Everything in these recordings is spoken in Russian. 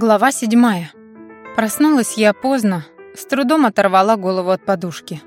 Глава седьмая. Проснулась я поздно, с трудом оторвала голову от подушки.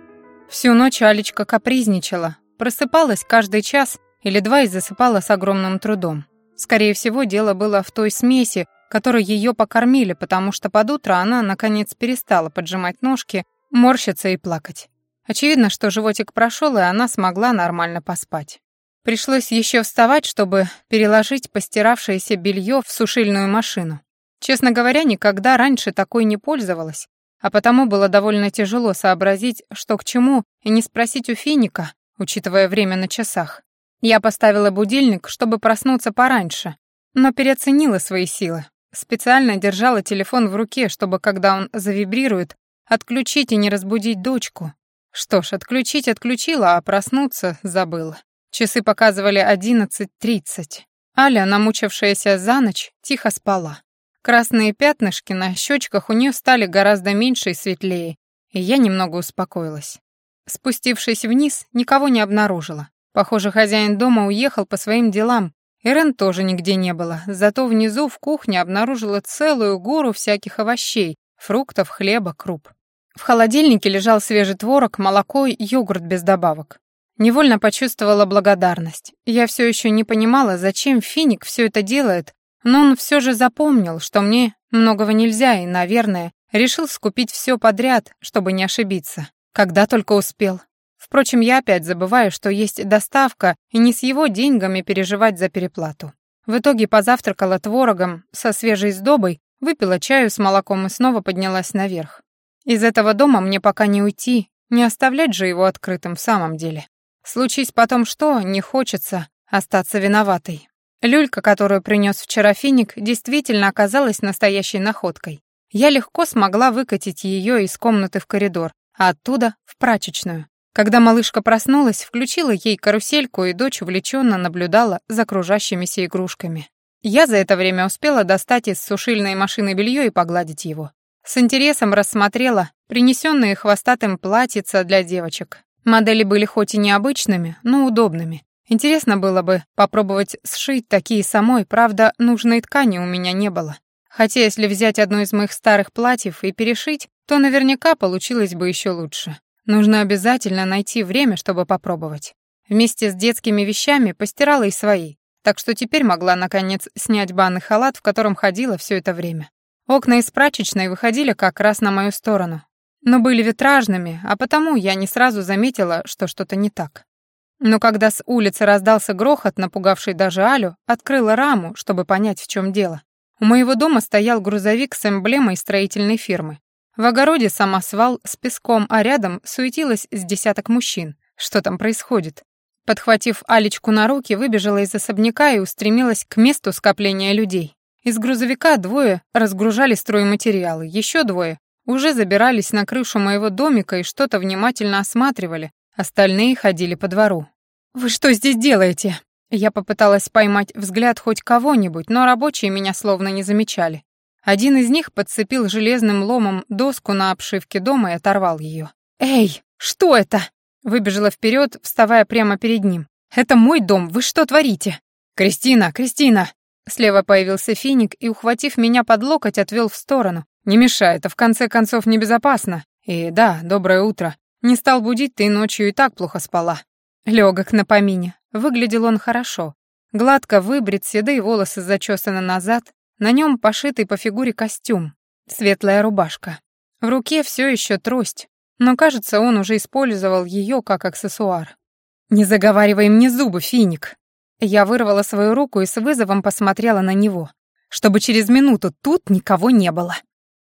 Всю ночь Алечка капризничала, просыпалась каждый час или два и засыпала с огромным трудом. Скорее всего, дело было в той смеси, которой ее покормили, потому что под утро она, наконец, перестала поджимать ножки, морщиться и плакать. Очевидно, что животик прошел, и она смогла нормально поспать. Пришлось еще вставать, чтобы переложить постиравшееся белье в сушильную машину. Честно говоря, никогда раньше такой не пользовалась, а потому было довольно тяжело сообразить, что к чему, и не спросить у Финика, учитывая время на часах. Я поставила будильник, чтобы проснуться пораньше, но переоценила свои силы. Специально держала телефон в руке, чтобы, когда он завибрирует, отключить и не разбудить дочку. Что ж, отключить отключила, а проснуться забыла. Часы показывали 11.30. Аля, намучившаяся за ночь, тихо спала. Красные пятнышки на щечках у нее стали гораздо меньше и светлее, и я немного успокоилась. Спустившись вниз, никого не обнаружила. Похоже, хозяин дома уехал по своим делам, и Рен тоже нигде не было, зато внизу в кухне обнаружила целую гору всяких овощей, фруктов, хлеба, круп. В холодильнике лежал свежий творог, молоко и йогурт без добавок. Невольно почувствовала благодарность. Я все еще не понимала, зачем Финик все это делает, но он все же запомнил, что мне многого нельзя и, наверное, решил скупить все подряд, чтобы не ошибиться. Когда только успел. Впрочем, я опять забываю, что есть доставка, и не с его деньгами переживать за переплату. В итоге позавтракала творогом со свежей сдобой, выпила чаю с молоком и снова поднялась наверх. Из этого дома мне пока не уйти, не оставлять же его открытым в самом деле. Случись потом что, не хочется остаться виноватой. Люлька, которую принес вчера финик, действительно оказалась настоящей находкой. Я легко смогла выкатить ее из комнаты в коридор, а оттуда в прачечную. Когда малышка проснулась, включила ей карусельку, и дочь увлеченно наблюдала за кружащимися игрушками. Я за это время успела достать из сушильной машины белье и погладить его. С интересом рассмотрела принесенные хвостатым платьица для девочек. Модели были хоть и необычными, но удобными. Интересно было бы попробовать сшить такие самой, правда, нужной ткани у меня не было. Хотя если взять одно из моих старых платьев и перешить, то наверняка получилось бы еще лучше. Нужно обязательно найти время, чтобы попробовать. Вместе с детскими вещами постирала и свои, так что теперь могла, наконец, снять банный халат, в котором ходила все это время. Окна из прачечной выходили как раз на мою сторону, но были витражными, а потому я не сразу заметила, что что-то не так. Но когда с улицы раздался грохот, напугавший даже Алю, открыла раму, чтобы понять, в чем дело. У моего дома стоял грузовик с эмблемой строительной фирмы. В огороде самосвал с песком, а рядом суетилось с десяток мужчин. Что там происходит? Подхватив Алечку на руки, выбежала из особняка и устремилась к месту скопления людей. Из грузовика двое разгружали стройматериалы, еще двое уже забирались на крышу моего домика и что-то внимательно осматривали, Остальные ходили по двору. «Вы что здесь делаете?» Я попыталась поймать взгляд хоть кого-нибудь, но рабочие меня словно не замечали. Один из них подцепил железным ломом доску на обшивке дома и оторвал ее. «Эй, что это?» Выбежала вперед, вставая прямо перед ним. «Это мой дом, вы что творите?» «Кристина, Кристина!» Слева появился финик и, ухватив меня под локоть, отвел в сторону. «Не мешай, это в конце концов небезопасно. И да, доброе утро. Не стал будить, ты ночью и так плохо спала. Легок на помине. Выглядел он хорошо. Гладко выбрит, седые волосы зачесаны назад, на нем пошитый по фигуре костюм, светлая рубашка. В руке все еще трость, но, кажется, он уже использовал ее как аксессуар. «Не заговаривай мне зубы, финик!» Я вырвала свою руку и с вызовом посмотрела на него, чтобы через минуту тут никого не было.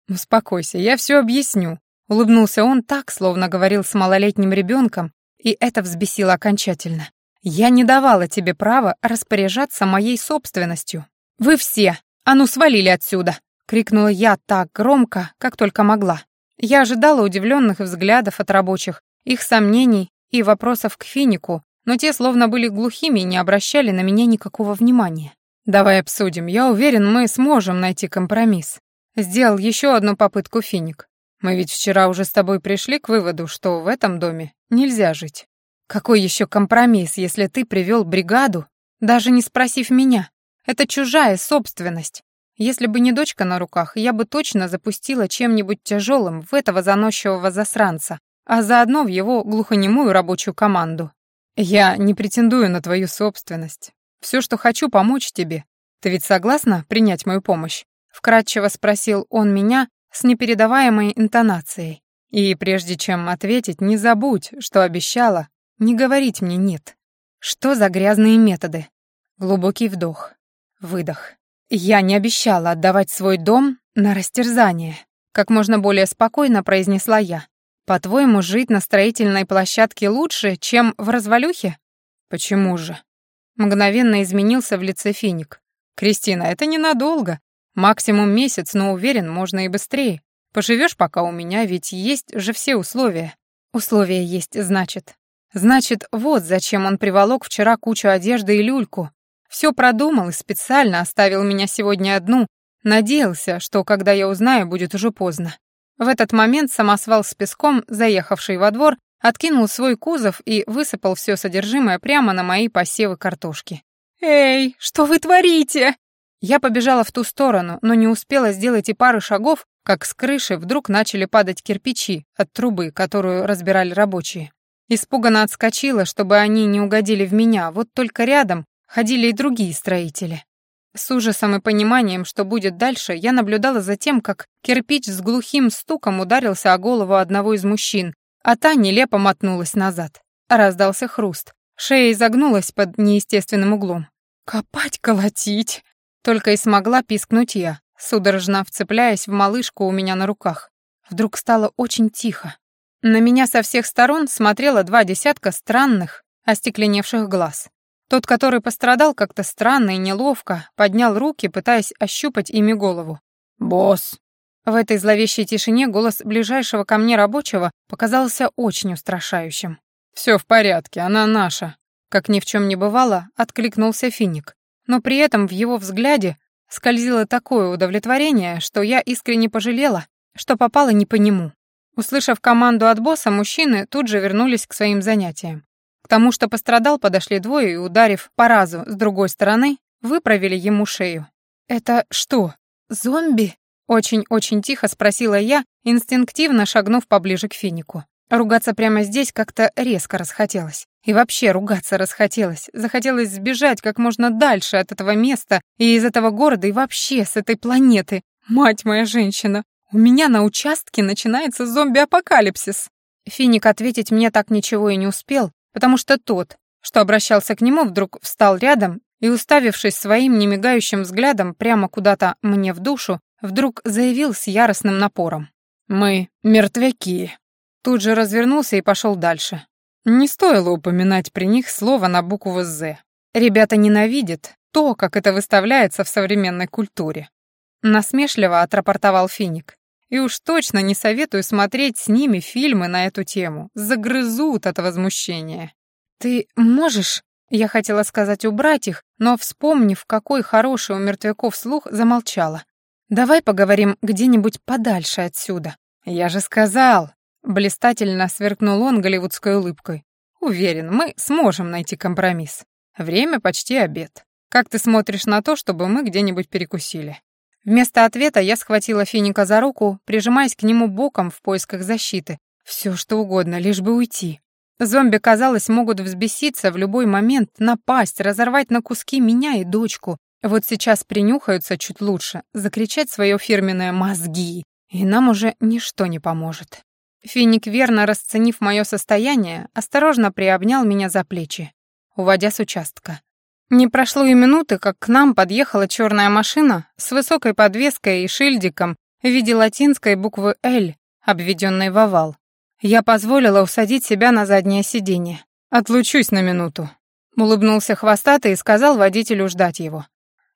«Успокойся, я все объясню», Улыбнулся он так, словно говорил с малолетним ребенком, и это взбесило окончательно. «Я не давала тебе права распоряжаться моей собственностью. Вы все, а ну свалили отсюда!» — крикнула я так громко, как только могла. Я ожидала удивленных взглядов от рабочих, их сомнений и вопросов к Финику, но те словно были глухими и не обращали на меня никакого внимания. «Давай обсудим. Я уверен, мы сможем найти компромисс». Сделал еще одну попытку Финик. Мы ведь вчера уже с тобой пришли к выводу, что в этом доме нельзя жить. Какой еще компромисс, если ты привел бригаду, даже не спросив меня? Это чужая собственность. Если бы не дочка на руках, я бы точно запустила чем-нибудь тяжелым в этого заносчивого засранца, а заодно в его глухонемую рабочую команду. Я не претендую на твою собственность. Все, что хочу, помочь тебе. Ты ведь согласна принять мою помощь? Вкратчиво спросил он меня с непередаваемой интонацией. И прежде чем ответить, не забудь, что обещала не говорить мне «нет». Что за грязные методы? Глубокий вдох, выдох. Я не обещала отдавать свой дом на растерзание. Как можно более спокойно произнесла я. По-твоему, жить на строительной площадке лучше, чем в развалюхе? Почему же? Мгновенно изменился в лице Финик. Кристина, это ненадолго. Максимум месяц, но уверен, можно и быстрее. Поживешь пока у меня, ведь есть же все условия. Условия есть, значит. Значит, вот зачем он приволок вчера кучу одежды и люльку. Все продумал и специально оставил меня сегодня одну. Надеялся, что когда я узнаю, будет уже поздно. В этот момент самосвал с песком, заехавший во двор, откинул свой кузов и высыпал все содержимое прямо на мои посевы картошки. «Эй, что вы творите?» Я побежала в ту сторону, но не успела сделать и пары шагов, как с крыши вдруг начали падать кирпичи от трубы, которую разбирали рабочие. Испуганно отскочила, чтобы они не угодили в меня, вот только рядом ходили и другие строители. С ужасом и пониманием, что будет дальше, я наблюдала за тем, как кирпич с глухим стуком ударился о голову одного из мужчин, а та нелепо мотнулась назад. Раздался хруст. Шея изогнулась под неестественным углом. «Копать, колотить!» Только и смогла пискнуть я, судорожно вцепляясь в малышку у меня на руках. Вдруг стало очень тихо. На меня со всех сторон смотрело два десятка странных, остекленевших глаз. Тот, который пострадал как-то странно и неловко, поднял руки, пытаясь ощупать ими голову. «Босс!» В этой зловещей тишине голос ближайшего ко мне рабочего показался очень устрашающим. «Все в порядке, она наша», — как ни в чем не бывало, откликнулся Финик но при этом в его взгляде скользило такое удовлетворение, что я искренне пожалела, что попала не по нему. Услышав команду от босса, мужчины тут же вернулись к своим занятиям. К тому, что пострадал, подошли двое и, ударив по разу с другой стороны, выправили ему шею. «Это что, зомби?» Очень-очень тихо спросила я, инстинктивно шагнув поближе к финику. Ругаться прямо здесь как-то резко расхотелось. И вообще ругаться расхотелось. Захотелось сбежать как можно дальше от этого места и из этого города и вообще с этой планеты. Мать моя женщина, у меня на участке начинается зомби-апокалипсис. Финик ответить мне так ничего и не успел, потому что тот, что обращался к нему, вдруг встал рядом и, уставившись своим немигающим взглядом прямо куда-то мне в душу, вдруг заявил с яростным напором. «Мы мертвяки». Тут же развернулся и пошел дальше. Не стоило упоминать при них слово на букву «З». Ребята ненавидят то, как это выставляется в современной культуре. Насмешливо отрапортовал Финик. И уж точно не советую смотреть с ними фильмы на эту тему. Загрызут от возмущения. «Ты можешь?» Я хотела сказать убрать их, но, вспомнив, какой хороший у мертвяков слух, замолчала. «Давай поговорим где-нибудь подальше отсюда». «Я же сказал!» Блистательно сверкнул он голливудской улыбкой. «Уверен, мы сможем найти компромисс. Время почти обед. Как ты смотришь на то, чтобы мы где-нибудь перекусили?» Вместо ответа я схватила Финика за руку, прижимаясь к нему боком в поисках защиты. Все что угодно, лишь бы уйти. Зомби, казалось, могут взбеситься в любой момент, напасть, разорвать на куски меня и дочку. Вот сейчас принюхаются чуть лучше, закричать свое фирменное «мозги», и нам уже ничто не поможет. Финик, верно расценив мое состояние, осторожно приобнял меня за плечи, уводя с участка. Не прошло и минуты, как к нам подъехала черная машина с высокой подвеской и шильдиком в виде латинской буквы «Л», обведенной в овал. Я позволила усадить себя на заднее сиденье. «Отлучусь на минуту», — улыбнулся хвостатый и сказал водителю ждать его.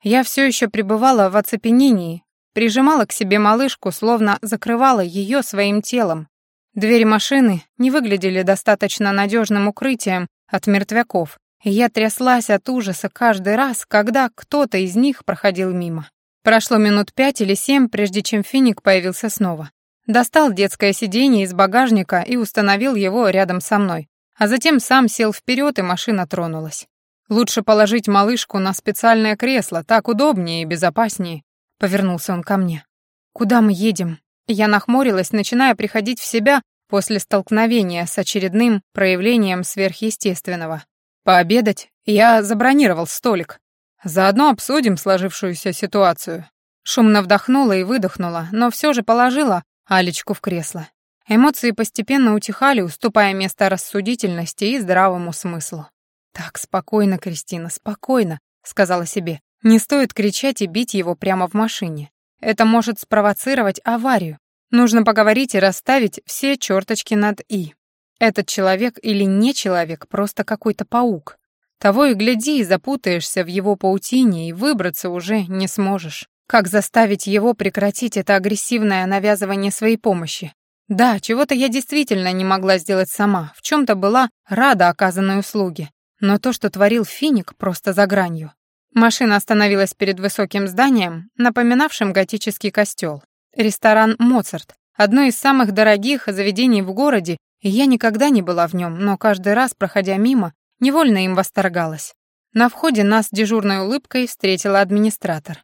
Я все еще пребывала в оцепенении, прижимала к себе малышку, словно закрывала ее своим телом, Двери машины не выглядели достаточно надежным укрытием от мертвяков, и я тряслась от ужаса каждый раз, когда кто-то из них проходил мимо. Прошло минут пять или семь, прежде чем Финик появился снова. Достал детское сиденье из багажника и установил его рядом со мной, а затем сам сел вперед, и машина тронулась. Лучше положить малышку на специальное кресло, так удобнее и безопаснее. повернулся он ко мне. «Куда мы едем?» Я нахмурилась, начиная приходить в себя после столкновения с очередным проявлением сверхъестественного. «Пообедать? Я забронировал столик. Заодно обсудим сложившуюся ситуацию». Шумно вдохнула и выдохнула, но все же положила Алечку в кресло. Эмоции постепенно утихали, уступая место рассудительности и здравому смыслу. «Так, спокойно, Кристина, спокойно», — сказала себе. «Не стоит кричать и бить его прямо в машине. Это может спровоцировать аварию. Нужно поговорить и расставить все черточки над «и». Этот человек или не человек, просто какой-то паук. Того и гляди, запутаешься в его паутине, и выбраться уже не сможешь. Как заставить его прекратить это агрессивное навязывание своей помощи? Да, чего-то я действительно не могла сделать сама, в чем-то была рада оказанной услуге. Но то, что творил Финик, просто за гранью. Машина остановилась перед высоким зданием, напоминавшим готический костел. Ресторан «Моцарт» — одно из самых дорогих заведений в городе, и я никогда не была в нем, но каждый раз, проходя мимо, невольно им восторгалась. На входе нас дежурной улыбкой встретила администратор.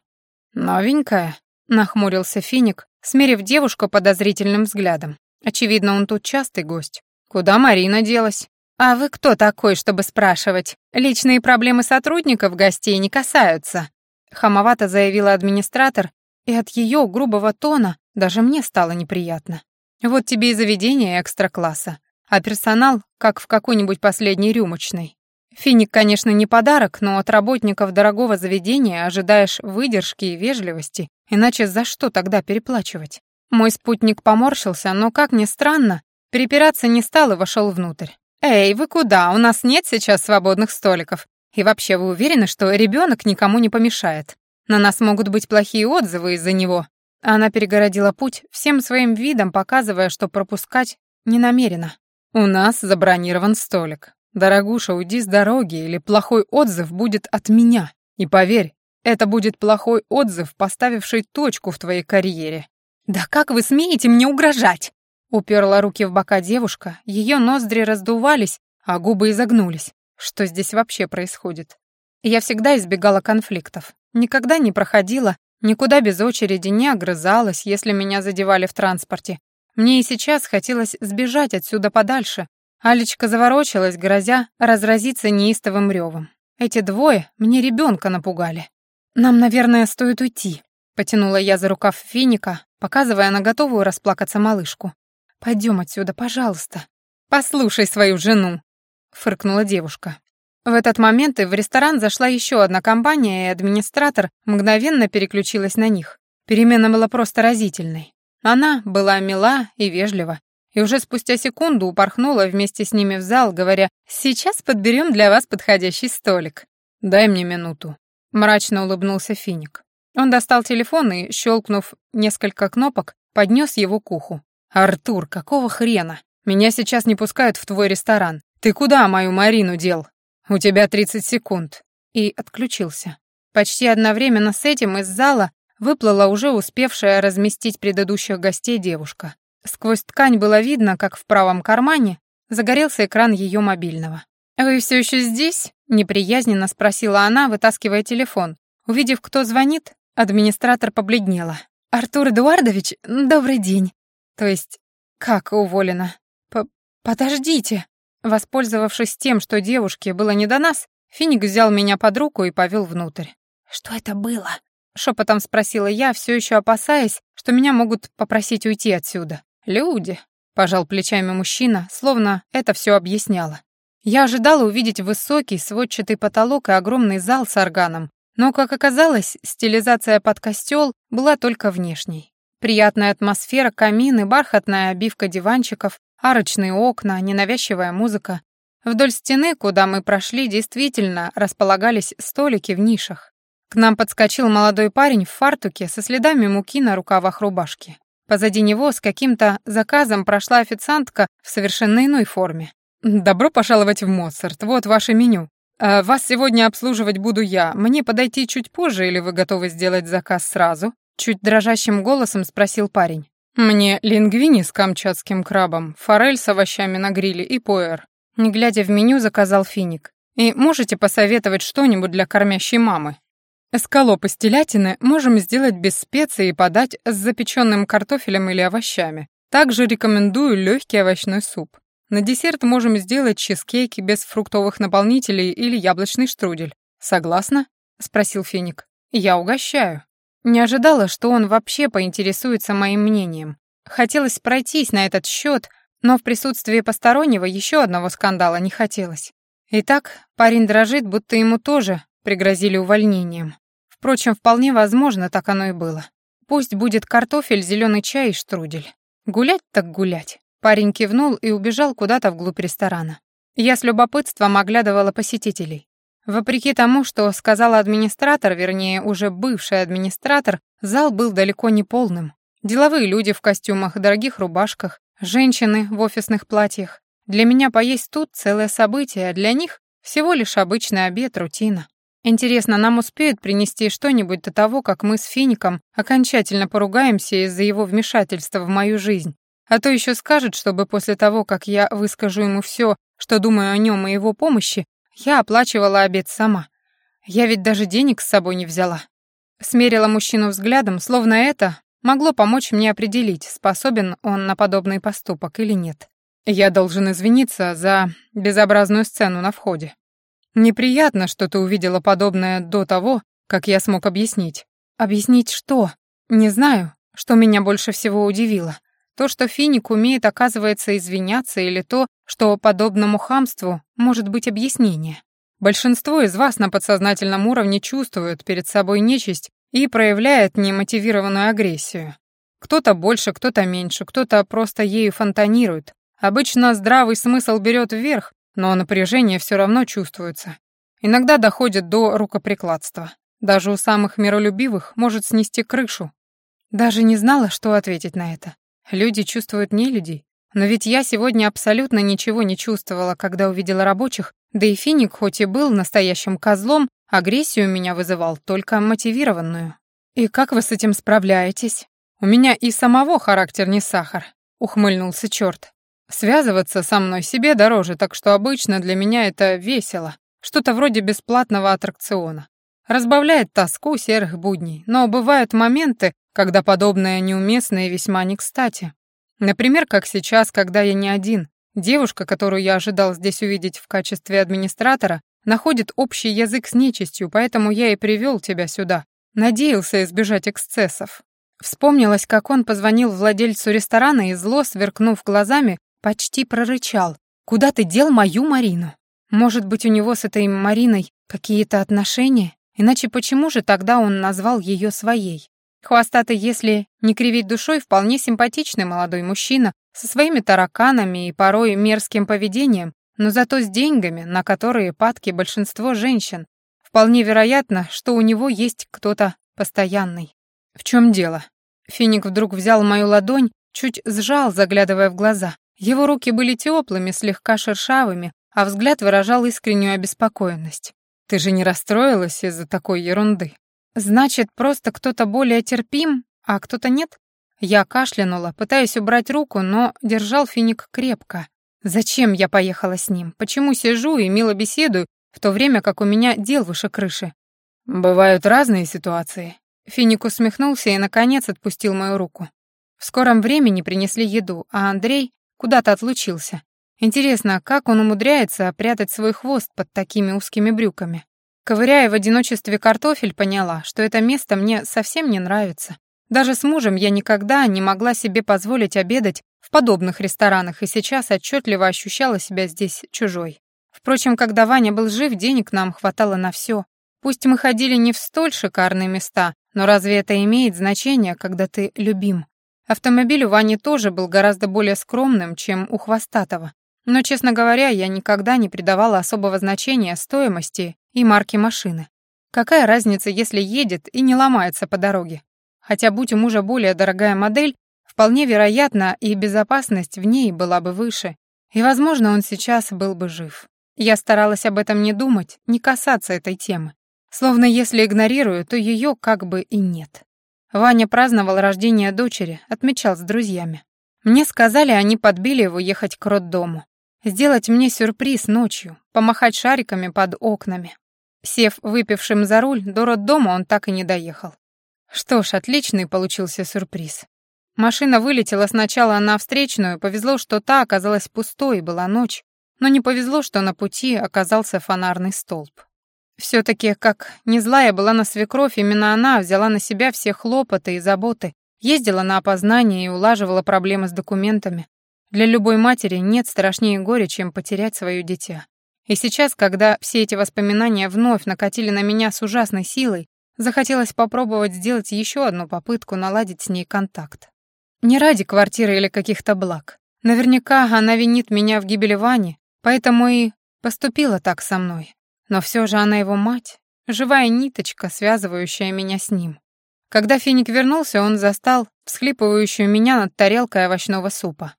«Новенькая?» — нахмурился Финик, смерив девушку подозрительным взглядом. Очевидно, он тут частый гость. «Куда Марина делась?» «А вы кто такой, чтобы спрашивать? Личные проблемы сотрудников гостей не касаются», — хамовато заявила администратор, и от ее грубого тона даже мне стало неприятно. Вот тебе и заведение экстра-класса, а персонал как в какой-нибудь последней рюмочной. Финик, конечно, не подарок, но от работников дорогого заведения ожидаешь выдержки и вежливости, иначе за что тогда переплачивать? Мой спутник поморщился, но, как ни странно, перепираться не стал и вошел внутрь. «Эй, вы куда? У нас нет сейчас свободных столиков. И вообще, вы уверены, что ребенок никому не помешает? На нас могут быть плохие отзывы из-за него». Она перегородила путь, всем своим видом показывая, что пропускать не намерена. «У нас забронирован столик. Дорогуша, уйди с дороги, или плохой отзыв будет от меня. И поверь, это будет плохой отзыв, поставивший точку в твоей карьере». «Да как вы смеете мне угрожать?» Уперла руки в бока девушка, ее ноздри раздувались, а губы изогнулись. Что здесь вообще происходит? Я всегда избегала конфликтов. Никогда не проходила, никуда без очереди не огрызалась, если меня задевали в транспорте. Мне и сейчас хотелось сбежать отсюда подальше. Алечка заворочилась, грозя разразиться неистовым ревом. Эти двое мне ребенка напугали. «Нам, наверное, стоит уйти», — потянула я за рукав финика, показывая на готовую расплакаться малышку. Пойдем отсюда, пожалуйста. Послушай свою жену», — фыркнула девушка. В этот момент и в ресторан зашла еще одна компания, и администратор мгновенно переключилась на них. Перемена была просто разительной. Она была мила и вежлива, и уже спустя секунду упорхнула вместе с ними в зал, говоря «Сейчас подберем для вас подходящий столик». «Дай мне минуту», — мрачно улыбнулся Финик. Он достал телефон и, щелкнув несколько кнопок, поднес его к уху. «Артур, какого хрена? Меня сейчас не пускают в твой ресторан. Ты куда мою Марину дел? У тебя 30 секунд». И отключился. Почти одновременно с этим из зала выплыла уже успевшая разместить предыдущих гостей девушка. Сквозь ткань было видно, как в правом кармане загорелся экран ее мобильного. «Вы все еще здесь?» — неприязненно спросила она, вытаскивая телефон. Увидев, кто звонит, администратор побледнела. «Артур Эдуардович, добрый день. То есть, как уволена? П подождите. Воспользовавшись тем, что девушке было не до нас, Финик взял меня под руку и повел внутрь. Что это было? Шепотом спросила я, все еще опасаясь, что меня могут попросить уйти отсюда. Люди, пожал плечами мужчина, словно это все объясняло. Я ожидала увидеть высокий сводчатый потолок и огромный зал с органом, но, как оказалось, стилизация под костел была только внешней. Приятная атмосфера, камины, бархатная обивка диванчиков, арочные окна, ненавязчивая музыка. Вдоль стены, куда мы прошли, действительно располагались столики в нишах. К нам подскочил молодой парень в фартуке со следами муки на рукавах рубашки. Позади него с каким-то заказом прошла официантка в совершенно иной форме. «Добро пожаловать в Моцарт, вот ваше меню. А вас сегодня обслуживать буду я. Мне подойти чуть позже или вы готовы сделать заказ сразу?» Чуть дрожащим голосом спросил парень. «Мне лингвини с камчатским крабом, форель с овощами на гриле и пуэр». Не глядя в меню, заказал финик. «И можете посоветовать что-нибудь для кормящей мамы?» Эскалоп из телятины можем сделать без специй и подать с запеченным картофелем или овощами. Также рекомендую легкий овощной суп. На десерт можем сделать чизкейки без фруктовых наполнителей или яблочный штрудель. Согласна? спросил Финик. Я угощаю. Не ожидала, что он вообще поинтересуется моим мнением. Хотелось пройтись на этот счет, но в присутствии постороннего еще одного скандала не хотелось. Итак, парень дрожит, будто ему тоже пригрозили увольнением. Впрочем, вполне возможно, так оно и было. Пусть будет картофель, зеленый чай и штрудель. Гулять так гулять. Парень кивнул и убежал куда-то вглубь ресторана. Я с любопытством оглядывала посетителей. Вопреки тому, что сказала администратор, вернее, уже бывший администратор, зал был далеко не полным. Деловые люди в костюмах, дорогих рубашках, женщины в офисных платьях. Для меня поесть тут целое событие, а для них всего лишь обычный обед, рутина. Интересно, нам успеют принести что-нибудь до того, как мы с Фиником окончательно поругаемся из-за его вмешательства в мою жизнь? А то еще скажет, чтобы после того, как я выскажу ему все, что думаю о нем и его помощи, я оплачивала обед сама. Я ведь даже денег с собой не взяла. Смерила мужчину взглядом, словно это могло помочь мне определить, способен он на подобный поступок или нет. Я должен извиниться за безобразную сцену на входе. Неприятно, что ты увидела подобное до того, как я смог объяснить. Объяснить что? Не знаю, что меня больше всего удивило. То, что Финик умеет, оказывается, извиняться, или то, что подобному хамству может быть объяснение. Большинство из вас на подсознательном уровне чувствуют перед собой нечисть и проявляет немотивированную агрессию. Кто-то больше, кто-то меньше, кто-то просто ею фонтанирует. Обычно здравый смысл берет вверх, но напряжение все равно чувствуется. Иногда доходит до рукоприкладства. Даже у самых миролюбивых может снести крышу. Даже не знала, что ответить на это. Люди чувствуют не людей. Но ведь я сегодня абсолютно ничего не чувствовала, когда увидела рабочих, да и Финик, хоть и был настоящим козлом, агрессию меня вызывал, только мотивированную. «И как вы с этим справляетесь?» «У меня и самого характер не сахар», — ухмыльнулся черт. «Связываться со мной себе дороже, так что обычно для меня это весело, что-то вроде бесплатного аттракциона. Разбавляет тоску серых будней, но бывают моменты, когда подобное неуместно и весьма не кстати. Например, как сейчас, когда я не один. Девушка, которую я ожидал здесь увидеть в качестве администратора, находит общий язык с нечистью, поэтому я и привел тебя сюда. Надеялся избежать эксцессов. Вспомнилось, как он позвонил владельцу ресторана и зло, сверкнув глазами, почти прорычал. «Куда ты дел мою Марину?» Может быть, у него с этой Мариной какие-то отношения? Иначе почему же тогда он назвал ее своей? Хвостатый, если не кривить душой, вполне симпатичный молодой мужчина со своими тараканами и порой мерзким поведением, но зато с деньгами, на которые падки большинство женщин. Вполне вероятно, что у него есть кто-то постоянный. В чем дело? Финик вдруг взял мою ладонь, чуть сжал, заглядывая в глаза. Его руки были теплыми, слегка шершавыми, а взгляд выражал искреннюю обеспокоенность. «Ты же не расстроилась из-за такой ерунды?» Значит, просто кто-то более терпим, а кто-то нет? Я кашлянула, пытаясь убрать руку, но держал финик крепко. Зачем я поехала с ним? Почему сижу и мило беседую, в то время как у меня дел выше крыши? Бывают разные ситуации. Финик усмехнулся и, наконец, отпустил мою руку. В скором времени принесли еду, а Андрей куда-то отлучился. Интересно, как он умудряется прятать свой хвост под такими узкими брюками? Ковыряя в одиночестве картофель, поняла, что это место мне совсем не нравится. Даже с мужем я никогда не могла себе позволить обедать в подобных ресторанах и сейчас отчетливо ощущала себя здесь чужой. Впрочем, когда Ваня был жив, денег нам хватало на все. Пусть мы ходили не в столь шикарные места, но разве это имеет значение, когда ты любим? Автомобиль у Вани тоже был гораздо более скромным, чем у Хвостатого. Но, честно говоря, я никогда не придавала особого значения стоимости и марки машины. Какая разница, если едет и не ломается по дороге? Хотя, будь у мужа более дорогая модель, вполне вероятно, и безопасность в ней была бы выше, и, возможно, он сейчас был бы жив. Я старалась об этом не думать, не касаться этой темы. Словно если игнорирую, то ее как бы и нет. Ваня праздновал рождение дочери, отмечал с друзьями. Мне сказали, они подбили его ехать к роддому. Сделать мне сюрприз ночью, помахать шариками под окнами. Сев выпившим за руль, до роддома он так и не доехал. Что ж, отличный получился сюрприз. Машина вылетела сначала на встречную, повезло, что та оказалась пустой, была ночь, но не повезло, что на пути оказался фонарный столб. все таки как не злая была на свекровь, именно она взяла на себя все хлопоты и заботы, ездила на опознание и улаживала проблемы с документами. Для любой матери нет страшнее горя, чем потерять свое дитя. И сейчас, когда все эти воспоминания вновь накатили на меня с ужасной силой, захотелось попробовать сделать еще одну попытку наладить с ней контакт. Не ради квартиры или каких-то благ. Наверняка она винит меня в гибели Вани, поэтому и поступила так со мной. Но все же она его мать, живая ниточка, связывающая меня с ним. Когда Финик вернулся, он застал всхлипывающую меня над тарелкой овощного супа.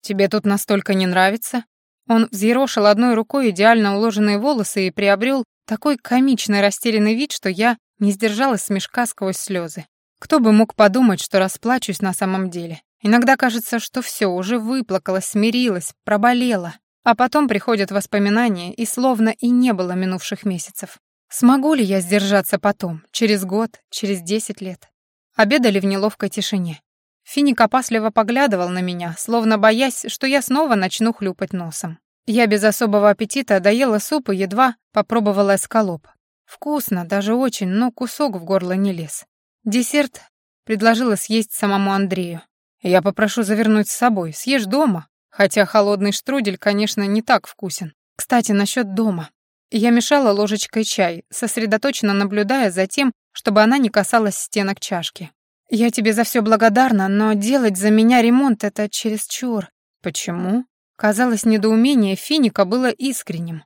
«Тебе тут настолько не нравится?» Он взъерошил одной рукой идеально уложенные волосы и приобрел такой комичный растерянный вид, что я не сдержалась смешка сквозь слезы. Кто бы мог подумать, что расплачусь на самом деле. Иногда кажется, что все уже выплакалось, смирилось, проболело. А потом приходят воспоминания, и словно и не было минувших месяцев. Смогу ли я сдержаться потом, через год, через десять лет? Обедали в неловкой тишине. Финик опасливо поглядывал на меня, словно боясь, что я снова начну хлюпать носом. Я без особого аппетита доела суп и едва попробовала эскалоп. Вкусно, даже очень, но кусок в горло не лез. Десерт предложила съесть самому Андрею. Я попрошу завернуть с собой, съешь дома, хотя холодный штрудель, конечно, не так вкусен. Кстати, насчет дома. Я мешала ложечкой чай, сосредоточенно наблюдая за тем, чтобы она не касалась стенок чашки. «Я тебе за все благодарна, но делать за меня ремонт — это чересчур». «Почему?» Казалось, недоумение Финика было искренним.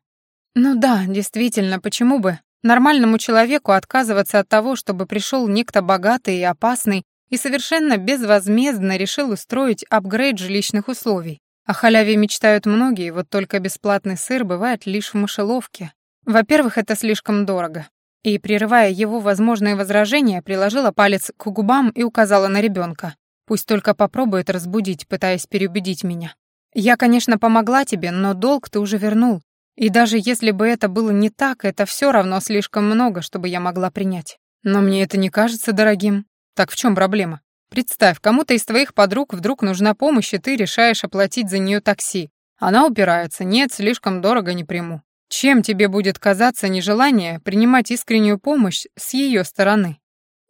«Ну да, действительно, почему бы? Нормальному человеку отказываться от того, чтобы пришел некто богатый и опасный и совершенно безвозмездно решил устроить апгрейд жилищных условий. О халяве мечтают многие, вот только бесплатный сыр бывает лишь в мышеловке. Во-первых, это слишком дорого. И, прерывая его возможные возражения, приложила палец к губам и указала на ребенка. Пусть только попробует разбудить, пытаясь переубедить меня. Я, конечно, помогла тебе, но долг ты уже вернул. И даже если бы это было не так, это все равно слишком много, чтобы я могла принять. Но мне это не кажется дорогим. Так в чем проблема? Представь, кому-то из твоих подруг вдруг нужна помощь, и ты решаешь оплатить за нее такси. Она упирается, нет, слишком дорого не приму. Чем тебе будет казаться нежелание принимать искреннюю помощь с ее стороны?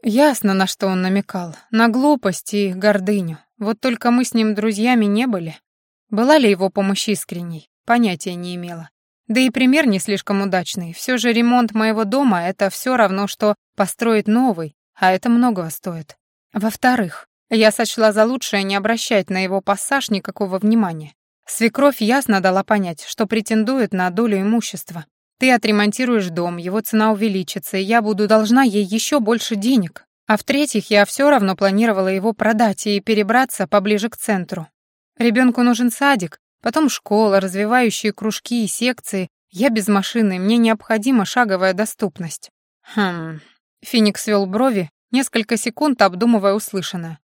Ясно, на что он намекал. На глупость и гордыню. Вот только мы с ним друзьями не были. Была ли его помощь искренней? Понятия не имела. Да и пример не слишком удачный. Все же ремонт моего дома — это все равно, что построить новый, а это многого стоит. Во-вторых, я сочла за лучшее не обращать на его пассаж никакого внимания. Свекровь ясно дала понять, что претендует на долю имущества. Ты отремонтируешь дом, его цена увеличится, и я буду должна ей еще больше денег. А в-третьих, я все равно планировала его продать и перебраться поближе к центру. Ребенку нужен садик, Потом школа, развивающие кружки и секции. Я без машины, мне необходима шаговая доступность. Хм. Феникс свел брови, несколько секунд обдумывая услышанное.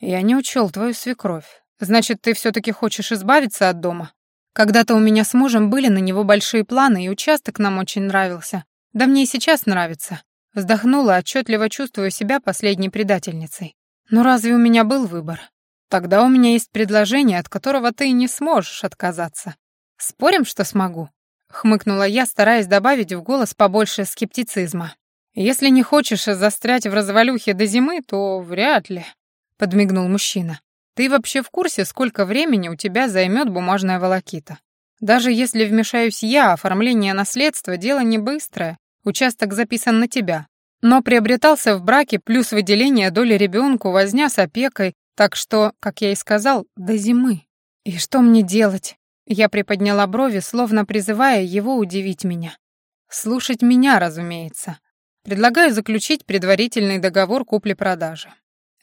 Я не учел твою свекровь. Значит, ты все-таки хочешь избавиться от дома? Когда-то у меня с мужем были на него большие планы, и участок нам очень нравился. Да мне и сейчас нравится. Вздохнула, отчетливо чувствуя себя последней предательницей. Но разве у меня был выбор? Тогда у меня есть предложение, от которого ты не сможешь отказаться. Спорим, что смогу?» — хмыкнула я, стараясь добавить в голос побольше скептицизма. «Если не хочешь застрять в развалюхе до зимы, то вряд ли», — подмигнул мужчина. «Ты вообще в курсе, сколько времени у тебя займет бумажная волокита? Даже если вмешаюсь я, оформление наследства — дело не быстрое, участок записан на тебя, но приобретался в браке плюс выделение доли ребенку, возня с опекой, так что, как я и сказал, до зимы. И что мне делать? Я приподняла брови, словно призывая его удивить меня. Слушать меня, разумеется. Предлагаю заключить предварительный договор купли-продажи.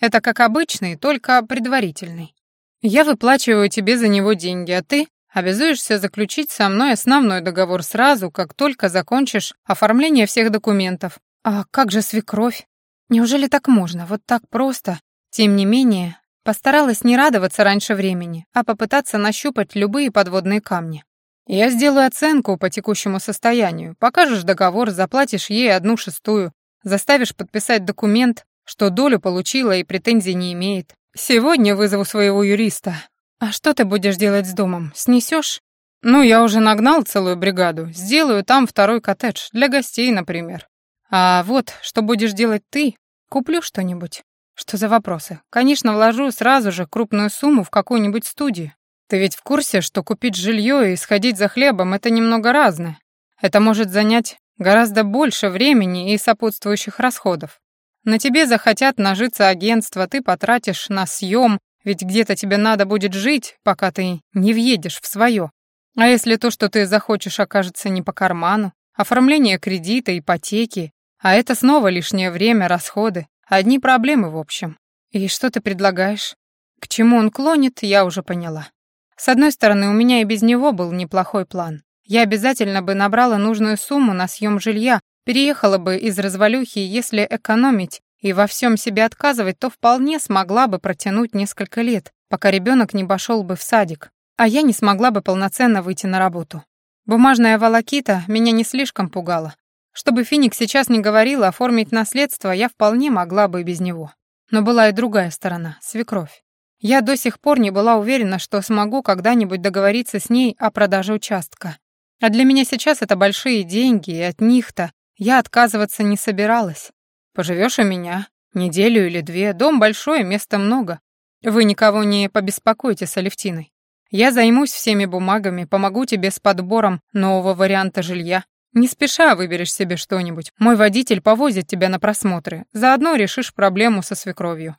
Это как обычный, только предварительный. Я выплачиваю тебе за него деньги, а ты обязуешься заключить со мной основной договор сразу, как только закончишь оформление всех документов. А как же свекровь? Неужели так можно, вот так просто? Тем не менее, Постаралась не радоваться раньше времени, а попытаться нащупать любые подводные камни. Я сделаю оценку по текущему состоянию, покажешь договор, заплатишь ей одну шестую, заставишь подписать документ, что долю получила и претензий не имеет. Сегодня вызову своего юриста. А что ты будешь делать с домом? Снесешь? Ну, я уже нагнал целую бригаду. Сделаю там второй коттедж, для гостей, например. А вот, что будешь делать ты? Куплю что-нибудь. Что за вопросы? Конечно, вложу сразу же крупную сумму в какую-нибудь студию. Ты ведь в курсе, что купить жилье и сходить за хлебом — это немного разное. Это может занять гораздо больше времени и сопутствующих расходов. На тебе захотят нажиться агентства, ты потратишь на съем, ведь где-то тебе надо будет жить, пока ты не въедешь в свое. А если то, что ты захочешь, окажется не по карману, оформление кредита, ипотеки, а это снова лишнее время, расходы, одни проблемы в общем. И что ты предлагаешь? К чему он клонит, я уже поняла. С одной стороны, у меня и без него был неплохой план. Я обязательно бы набрала нужную сумму на съем жилья, переехала бы из развалюхи, если экономить и во всем себе отказывать, то вполне смогла бы протянуть несколько лет, пока ребенок не пошел бы в садик, а я не смогла бы полноценно выйти на работу. Бумажная волокита меня не слишком пугала. Чтобы Финик сейчас не говорила, оформить наследство я вполне могла бы и без него. Но была и другая сторона — свекровь. Я до сих пор не была уверена, что смогу когда-нибудь договориться с ней о продаже участка. А для меня сейчас это большие деньги, и от них-то я отказываться не собиралась. Поживешь у меня неделю или две, дом большой, места много. Вы никого не побеспокоите с Алевтиной. Я займусь всеми бумагами, помогу тебе с подбором нового варианта жилья. Не спеша выберешь себе что-нибудь. Мой водитель повозит тебя на просмотры. Заодно решишь проблему со свекровью.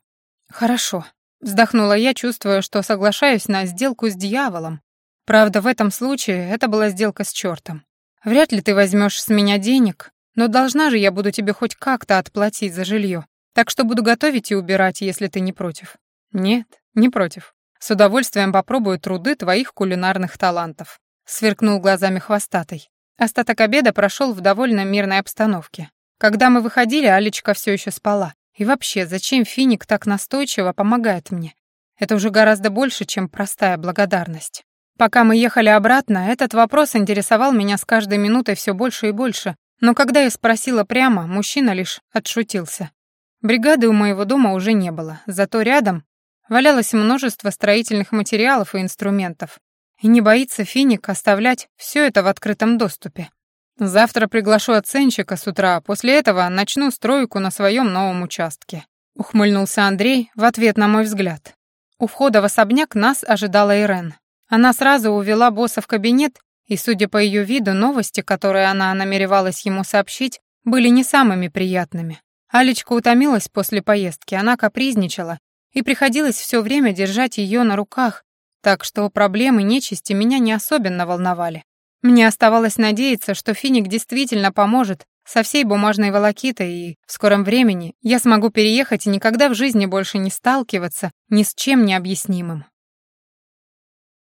Хорошо, Вздохнула я, чувствуя, что соглашаюсь на сделку с дьяволом. Правда, в этом случае это была сделка с чертом. Вряд ли ты возьмешь с меня денег, но должна же я буду тебе хоть как-то отплатить за жилье. Так что буду готовить и убирать, если ты не против. Нет, не против. С удовольствием попробую труды твоих кулинарных талантов. Сверкнул глазами хвостатой. Остаток обеда прошел в довольно мирной обстановке. Когда мы выходили, Алечка все еще спала. И вообще, зачем Финик так настойчиво помогает мне? Это уже гораздо больше, чем простая благодарность. Пока мы ехали обратно, этот вопрос интересовал меня с каждой минутой все больше и больше, но когда я спросила прямо, мужчина лишь отшутился. Бригады у моего дома уже не было, зато рядом валялось множество строительных материалов и инструментов. И не боится Финик оставлять все это в открытом доступе. Завтра приглашу оценщика с утра, после этого начну стройку на своем новом участке. Ухмыльнулся Андрей в ответ на мой взгляд. У входа в особняк нас ожидала Ирен. Она сразу увела босса в кабинет, и, судя по ее виду, новости, которые она намеревалась ему сообщить, были не самыми приятными. Алечка утомилась после поездки, она капризничала, и приходилось все время держать ее на руках, так что проблемы нечисти меня не особенно волновали. Мне оставалось надеяться, что Финик действительно поможет со всей бумажной волокитой, и в скором времени я смогу переехать и никогда в жизни больше не сталкиваться ни с чем необъяснимым.